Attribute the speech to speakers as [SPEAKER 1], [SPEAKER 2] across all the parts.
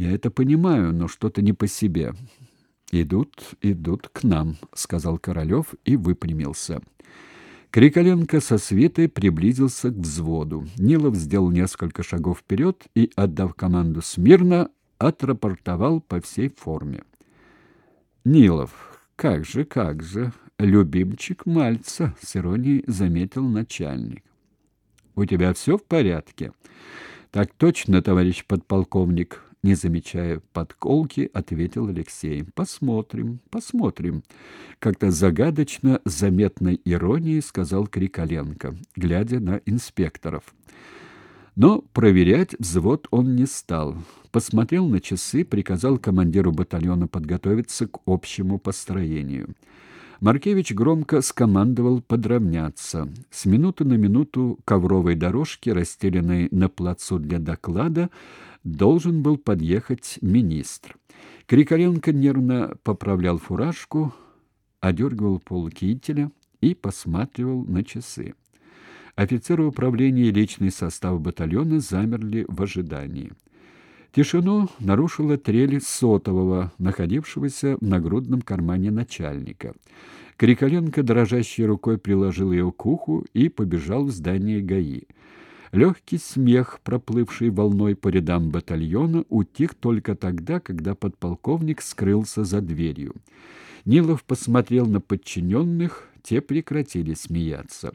[SPEAKER 1] Я это понимаю, но что-то не по себе. Идут, идут к нам, сказал Королев и выпрямился. Криколенко со свитой приблизился к взводу. Нилов сделал несколько шагов вперед и, отдав команду смирно, отрапортовал по всей форме. Нилов, как же, как же, любимчик Мальца, с иронией заметил начальник. У тебя все в порядке? Так точно, товарищ подполковник, не замечая подколки, ответил Алексей. Посмотрим, посмотрим, как-то загадочно заметной иронией сказал Криколенко, глядя на инспекторов. Но проверять взвод он не стал. Посмотрел на часы, приказал командиру батальона подготовиться к общему построению. Маркевич громко скомандовал подравняться. С минуты на минуту ковровой дорожки, расстеленной на плацу для доклада, должен был подъехать министр. Крикоренко нервно поправлял фуражку, одергивал пол кителя и посматривал на часы. Офицеры управления и личный состав батальона замерли в ожидании. Тишину нарушила трель сотового, находившегося в нагрудном кармане начальника. Криколенко дрожащей рукой приложил ее к уху и побежал в здание ГАИ. Легкий смех, проплывший волной по рядам батальона, утих только тогда, когда подполковник скрылся за дверью. Нилов посмотрел на подчиненных, те прекратили смеяться.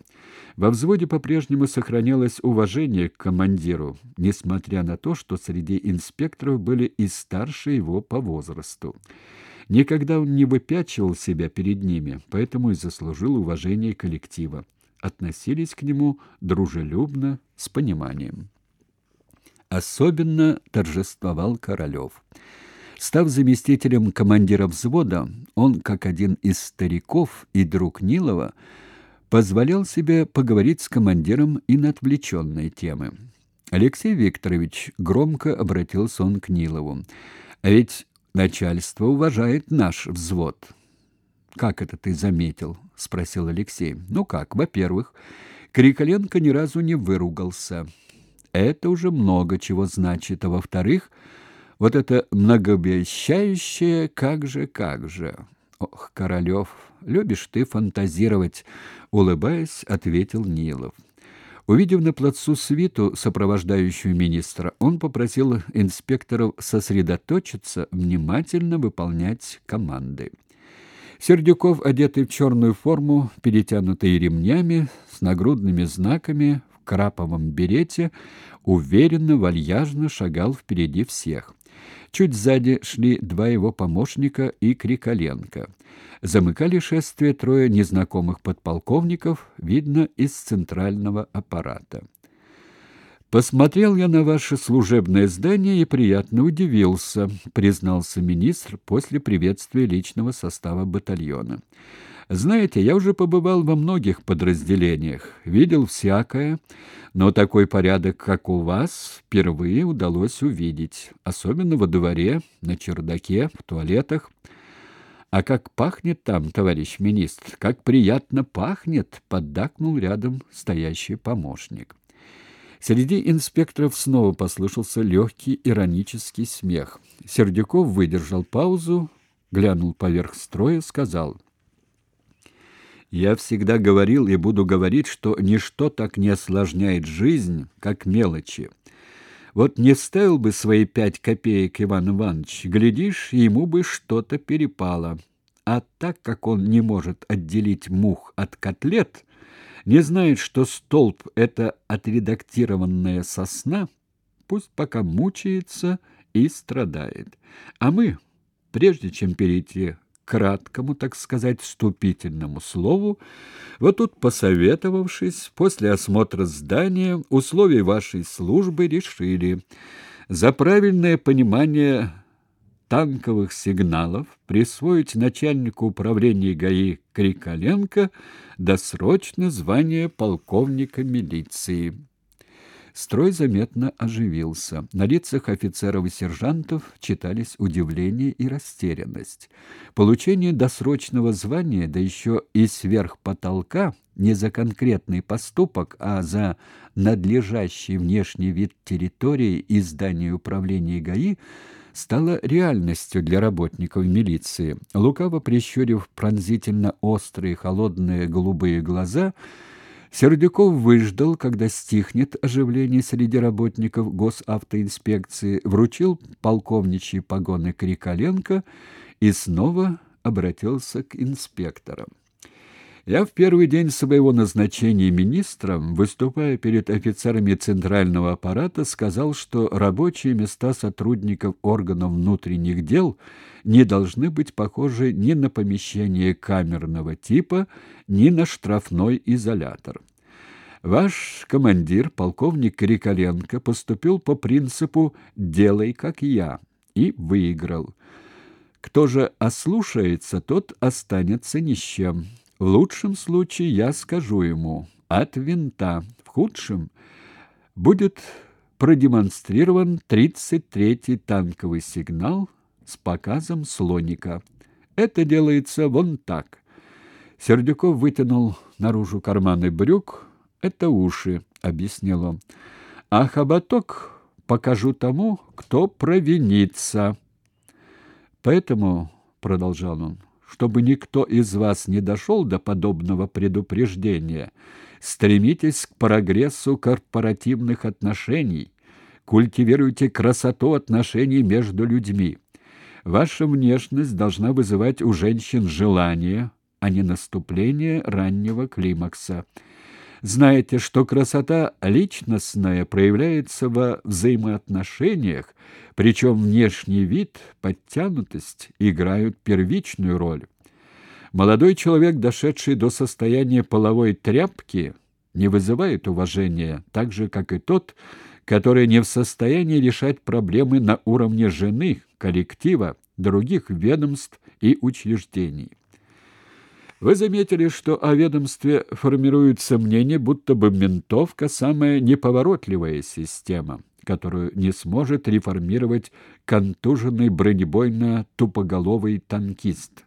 [SPEAKER 1] Во взводе по-прежнему сохранялось уважение к командиру, несмотря на то, что среди инспекторов были и старше его по возрасту. Никогда он не выпячивал себя перед ними, поэтому и заслужил уважение коллектива. Относились к нему дружелюбно, с пониманием. Особенно торжествовал Королев. Став заместителем командира взвода, он, как один из стариков и друг Нилова, позволял себе поговорить с командиром и на отвлеченные темы. Алексей Викторович громко обратился он к Нилову. А ведь начальство уважает наш взвод. Как это ты заметил? спросил Алексей. Ну как? Во-первых, Криколенко ни разу не выругался. Это уже много чего значит, а во-вторых, вот это многообещающее «как же, как же». «Ох, Королев, любишь ты фантазировать», — улыбаясь, ответил Нилов. Увидев на плацу свиту, сопровождающую министра, он попросил инспекторов сосредоточиться, внимательно выполнять команды. Сердюков, одетый в черную форму, перетянутый ремнями, с нагрудными знаками, в краповом берете, уверенно, вальяжно шагал впереди всех. Чуть сзади шли два его помощника и Криколенко. Замыкали шествие трое незнакомых подполковников, видно, из центрального аппарата. Посмотрел я на ваше служебное здание и приятно удивился, признался министр после приветствия личного состава батальона. Знаете, я уже побывал во многих подразделениях, видел всякое, но такой порядок, как у вас, впервые удалось увидеть, особенно во дворе, на чердаке, в туалетах. А как пахнет там, товарищ министр, как приятно пахнет, поддакнул рядом стоящий помощник. Среди инспекторов снова послышался легкий иронический смех. Сердюков выдержал паузу, глянул поверх строя, сказал: я всегда говорил и буду говорить, что ничто так не осложняет жизнь, как мелочи. Вот не ставил бы свои пять копеек Иван Иванович, глядишь, ему бы что-то перепало. А так как он не может отделить мух от котлет, не знает, что столб — это отредактированная сосна, пусть пока мучается и страдает. А мы, прежде чем перейти краткому, так сказать, вступительному слову, вот тут, посоветовавшись, после осмотра здания, условий вашей службы решили за правильное понимание танковых сигналов присвоить начальнику управления ГАИ Криколенко досрочно звание полковника милиции. Строй заметно оживился. На лицах офицеров и сержантов читались удивление и растерянность. Получение досрочного звания, да еще и сверх потолка, не за конкретный поступок, а за надлежащий внешний вид территории и здания управления ГАИ, стало реальностью для работников милиции. Лукаво прищурив пронзительно острые холодные голубые глаза, Сердюков выждал, когда стихнет оживление среди работников госавтоинспекции, вручил полковничьи погоны Крикаленко и снова обратился к инспекторам. Я в первый день своего назначения министром, выступая перед офицерами центрального аппарата, сказал, что рабочие места сотрудников органов внутренних дел не должны быть похожи ни на помещение камерного типа, ни на штрафной изолятор. Ваш командир, полковник Крикаленко, поступил по принципу «делай, как я» и выиграл. Кто же ослушается, тот останется ни с чем. В лучшем случае я скажу ему от винта, в худшем будет продемонстрирован 33-й танковый сигнал с показом слоника. Это делается вон так. Сердюков вытянул наружу карманы брюк. Это уши, объяснил он. А хоботок покажу тому, кто провинится. Поэтому, продолжал он, чтобы никто из вас не дошел до подобного предупреждения. Стремитесь к прогрессу корпоративных отношений, культивируйте красоту отношений между людьми. Ваша внешность должна вызывать у женщин желание, а не наступление раннего климакса. Знаете, что красота личностная проявляется во взаимоотношениях, причем внешний вид, подтянутость играют первичную роль. Молодой человек, дошедший до состояния половой тряпки, не вызывает уважения, так же, как и тот, который не в состоянии решать проблемы на уровне жены, коллектива, других ведомств и учреждений. Вы заметили, что о ведомстве формируется мнение, будто бы ментовка – самая неповоротливая система, которую не сможет реформировать контуженный бронебойно-тупоголовый танкист.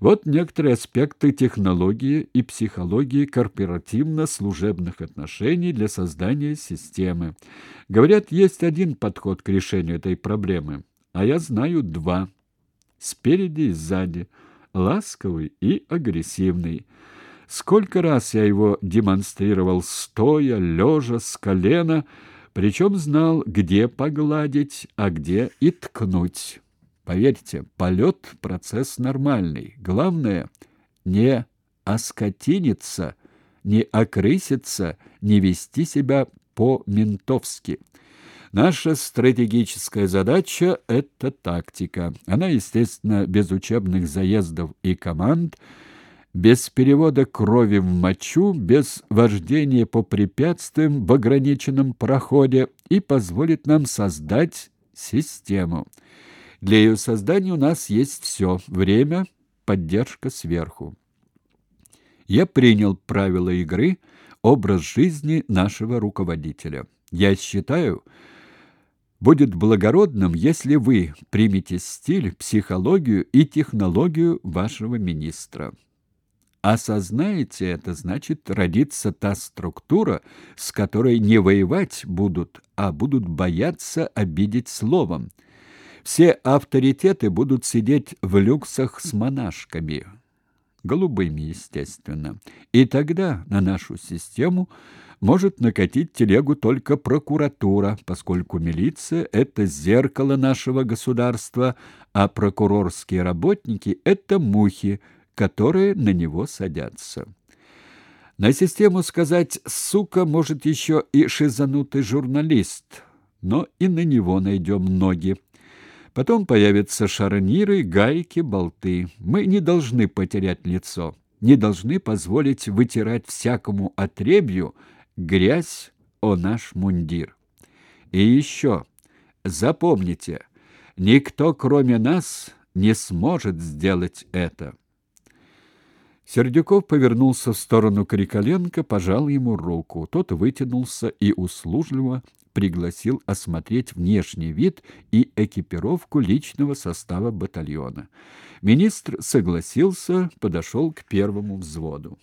[SPEAKER 1] Вот некоторые аспекты технологии и психологии корпоративно-служебных отношений для создания системы. Говорят, есть один подход к решению этой проблемы, а я знаю два – спереди и сзади – ласковый и агрессивный. Сколько раз я его демонстрировал стоя, лежа, с колена, причем знал, где погладить, а где и ткнуть. Поверьте, полет — процесс нормальный. Главное — не оскотиниться, не окрыситься, не вести себя по-ментовски. Наша стратегическая задача — это тактика. Она, естественно, без учебных заездов и команд, без перевода крови в мочу, без вождения по препятствиям в ограниченном проходе и позволит нам создать систему. Для ее создания у нас есть все — время, поддержка сверху. Я принял правила игры, образ жизни нашего руководителя. Я считаю, будет благородным, если вы примете стиль, психологию и технологию вашего министра. Осознаете это, значит, родится та структура, с которой не воевать будут, а будут бояться обидеть словом. Все авторитеты будут сидеть в люксах с монашками, голубыми, естественно. И тогда на нашу систему – может накатить телегу только прокуратура, поскольку милиция — это зеркало нашего государства, а прокурорские работники — это мухи, которые на него садятся. На систему сказать «сука» может еще и шизанутый журналист, но и на него найдем ноги. Потом появятся шарниры, гайки, болты. Мы не должны потерять лицо, не должны позволить вытирать всякому отребью, грязь о наш мундир. И еще, запомните, никто, кроме нас, не сможет сделать это. Сердюков повернулся в сторону Криколенко, пожал ему руку. Тот вытянулся и услужливо пригласил осмотреть внешний вид и экипировку личного состава батальона. Министр согласился, подошел к первому взводу.